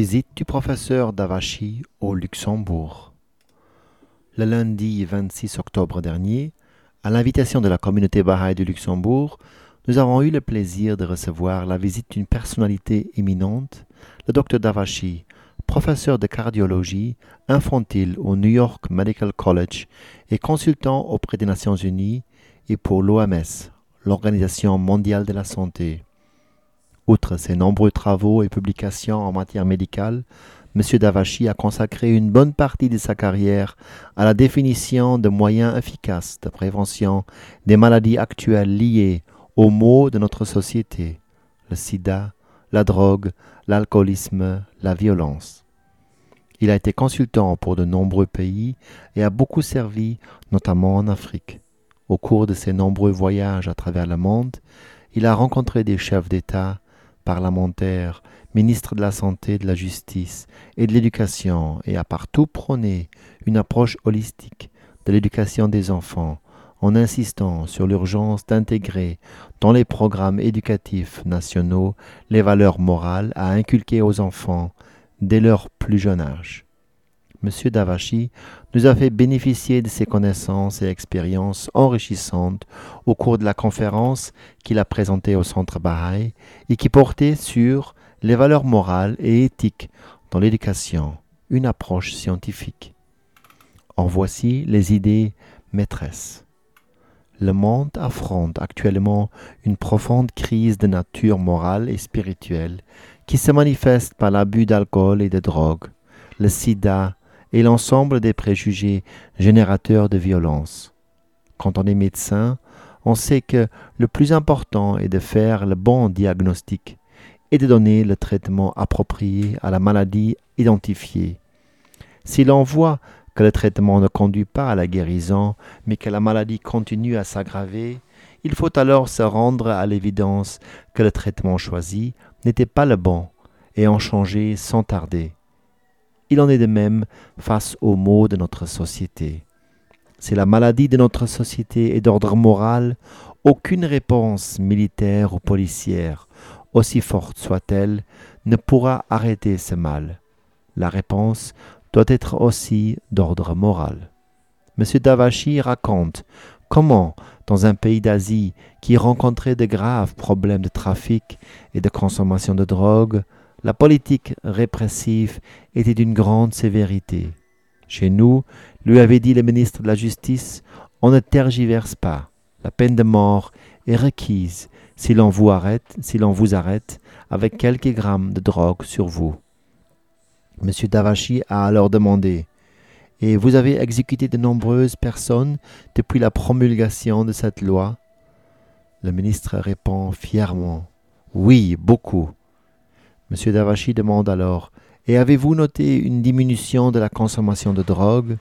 Visite du professeur Davachi au Luxembourg. Le lundi 26 octobre dernier, à l'invitation de la communauté Baha'i du Luxembourg, nous avons eu le plaisir de recevoir la visite d'une personnalité éminente, le docteur Davachi, professeur de cardiologie infantile au New York Medical College et consultant auprès des Nations Unies et pour l'OMS, l'Organisation mondiale de la santé. Outre ses nombreux travaux et publications en matière médicale, M. Davachi a consacré une bonne partie de sa carrière à la définition de moyens efficaces de prévention des maladies actuelles liées aux maux de notre société, le sida, la drogue, l'alcoolisme, la violence. Il a été consultant pour de nombreux pays et a beaucoup servi, notamment en Afrique. Au cours de ses nombreux voyages à travers le monde, il a rencontré des chefs d'État, parlementaires, ministres de la Santé, de la Justice et de l'Éducation et a partout prôné une approche holistique de l'éducation des enfants en insistant sur l'urgence d'intégrer dans les programmes éducatifs nationaux les valeurs morales à inculquer aux enfants dès leur plus jeune âge. M. Davachi nous a fait bénéficier de ses connaissances et expériences enrichissantes au cours de la conférence qu'il a présentée au Centre Baha'i et qui portait sur les valeurs morales et éthiques dans l'éducation, une approche scientifique. En voici les idées maîtresses. Le monde affronte actuellement une profonde crise de nature morale et spirituelle qui se manifeste par l'abus d'alcool et de drogue, le sida et l'ensemble des préjugés générateurs de violence. Quand on est médecin, on sait que le plus important est de faire le bon diagnostic et de donner le traitement approprié à la maladie identifiée. Si l'on voit que le traitement ne conduit pas à la guérison, mais que la maladie continue à s'aggraver, il faut alors se rendre à l'évidence que le traitement choisi n'était pas le bon et en changer sans tarder. Il en est de même face aux maux de notre société. Si la maladie de notre société est d'ordre moral, aucune réponse militaire ou policière, aussi forte soit-elle, ne pourra arrêter ce mal. La réponse doit être aussi d'ordre moral. M. Davachi raconte comment, dans un pays d'Asie qui rencontrait de graves problèmes de trafic et de consommation de drogue, la politique répressive était d'une grande sévérité. Chez nous, lui avait dit le ministre de la Justice, on ne tergiverse pas. La peine de mort est requise si l'on vous arrête, avec quelques grammes de drogue sur vous. M. Davachi a alors demandé Et vous avez exécuté de nombreuses personnes depuis la promulgation de cette loi? Le ministre répond fièrement Oui, beaucoup. M. Davachi demande alors Et avez-vous noté une diminution de la consommation de drogue?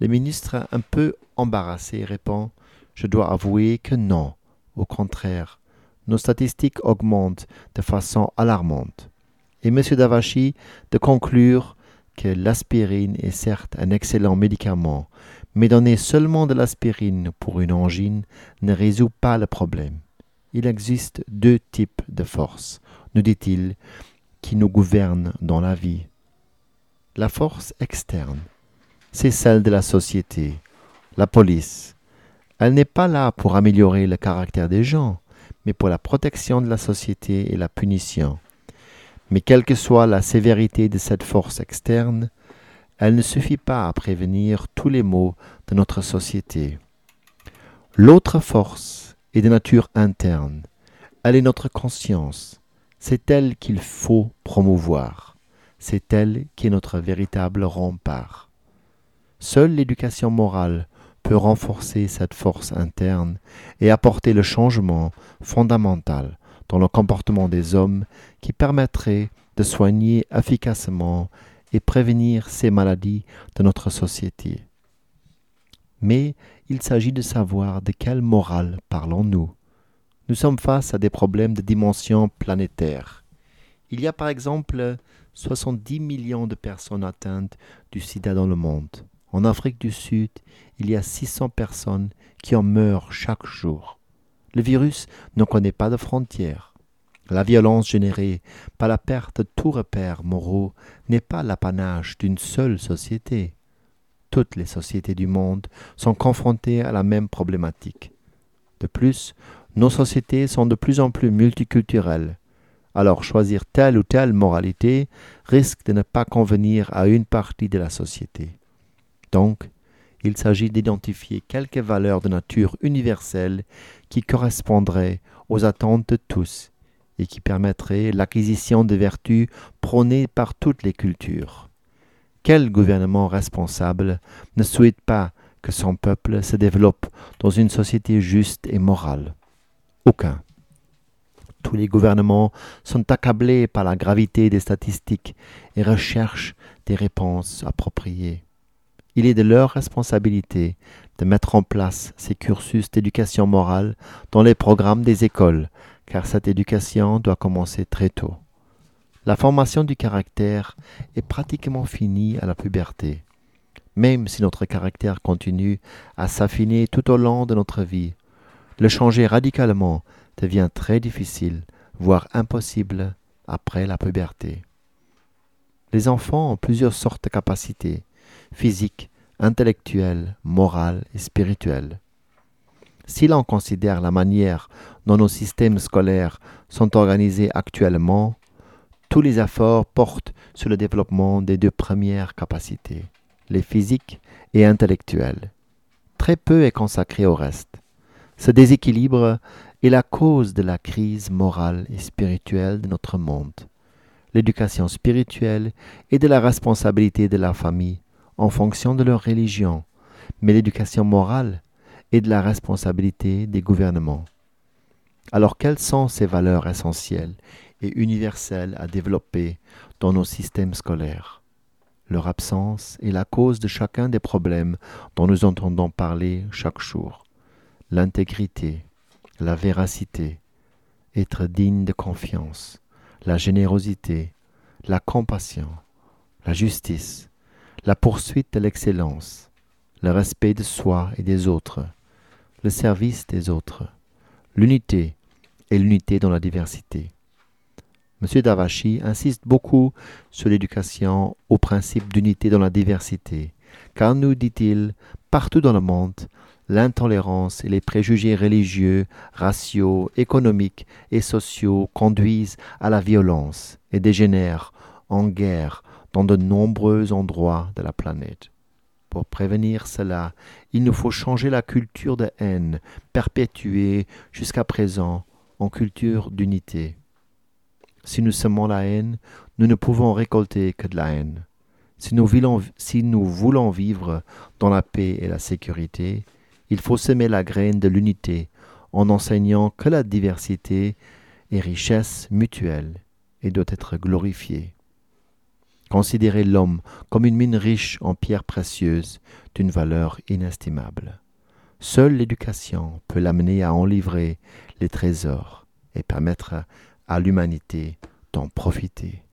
Le ministre, un peu embarrassé, répond Je dois avouer que non. Au contraire, nos statistiques augmentent de façon alarmante et M. Davachi de conclure que l'aspirine est certes un excellent médicament, mais donner seulement de l'aspirine pour une angine ne résout pas le problème. Il existe deux types de forces, nous dit-il, qui nous gouvernent dans la vie. La force externe, c'est celle de la société, la police. Elle n'est pas là pour améliorer le caractère des gens, mais pour la protection de la société et la punition. Mais quelle que soit la sévérité de cette force externe, elle ne suffit pas à prévenir tous les maux de notre société. L'autre force est de nature interne. Elle est notre conscience. C'est elle qu'il faut promouvoir. C'est elle qui est notre véritable rempart. Seule l'éducation morale peut renforcer cette force interne et apporter le changement fondamental dans le comportement des hommes qui permettrait de soigner efficacement et prévenir ces maladies de notre société. Mais il s'agit de savoir de quelle morale parlons-nous. Nous sommes face à des problèmes de dimension planétaire. Il y a par exemple 70 millions de personnes atteintes du sida dans le monde. En Afrique du Sud, il y a 600 personnes qui en meurent chaque jour. Le virus ne connaît pas de frontières. La violence générée par la perte de tout repère moraux n'est pas l'apanage d'une seule société. Toutes les sociétés du monde sont confrontées à la même problématique. De plus, nos sociétés sont de plus en plus multiculturelles. Alors choisir telle ou telle moralité risque de ne pas convenir à une partie de la société. Donc, il s'agit d'identifier quelques valeurs de nature universelle qui correspondraient aux attentes de tous et qui permettraient l'acquisition de vertus prônées par toutes les cultures. Quel gouvernement responsable ne souhaite pas que son peuple se développe dans une société juste et morale? Aucun. Tous les gouvernements sont accablés par la gravité des statistiques et recherchent des réponses appropriées. Il est de leur responsabilité de mettre en place ces cursus d'éducation morale dans les programmes des écoles, car cette éducation doit commencer très tôt. La formation du caractère est pratiquement finie à la puberté. Même si notre caractère continue à s'affiner tout au long de notre vie, le changer radicalement devient très difficile, voire impossible, après la puberté. Les enfants ont plusieurs sortes de capacités, physiques, intellectuelles, morales et spirituelles. Si l'on considère la manière dont nos systèmes scolaires sont organisés actuellement, tous les efforts portent sur le développement des deux premières capacités, les physiques et intellectuelles. Très peu est consacré au reste. Ce déséquilibre est la cause de la crise morale et spirituelle de notre monde. L'éducation spirituelle est de la responsabilité de la famille en fonction de leur religion, mais l'éducation morale est de la responsabilité des gouvernements. Alors quelles sont ces valeurs essentielles et universelles à développer dans nos systèmes scolaires? Leur absence est la cause de chacun des problèmes dont nous entendons parler chaque jour. L'intégrité, la véracité, être digne de confiance, la générosité, la compassion, la justice, la poursuite de l'excellence, le respect de soi et des autres, le service des autres, l'unité et l'unité dans la diversité. M. Davachi insiste beaucoup sur l'éducation au principe d'unité dans la diversité, car nous, dit-il, partout dans le monde, l'intolérance et les préjugés religieux, raciaux, économiques et sociaux conduisent à la violence et dégénèrent en guerre dans de nombreux endroits de la planète. Pour prévenir cela, il nous faut changer la culture de haine perpétuée jusqu'à présent en culture d'unité. Si nous semons la haine, nous ne pouvons récolter que de la haine. Si nous, voulons, si nous voulons vivre dans la paix et la sécurité, il faut semer la graine de l'unité en enseignant que la diversité est richesse mutuelle et doit être glorifiée. Considérer l'homme comme une mine riche en pierres précieuses d'une valeur inestimable. Seule l'éducation peut l'amener à en livrer les trésors et permettre à l'humanité d'en profiter.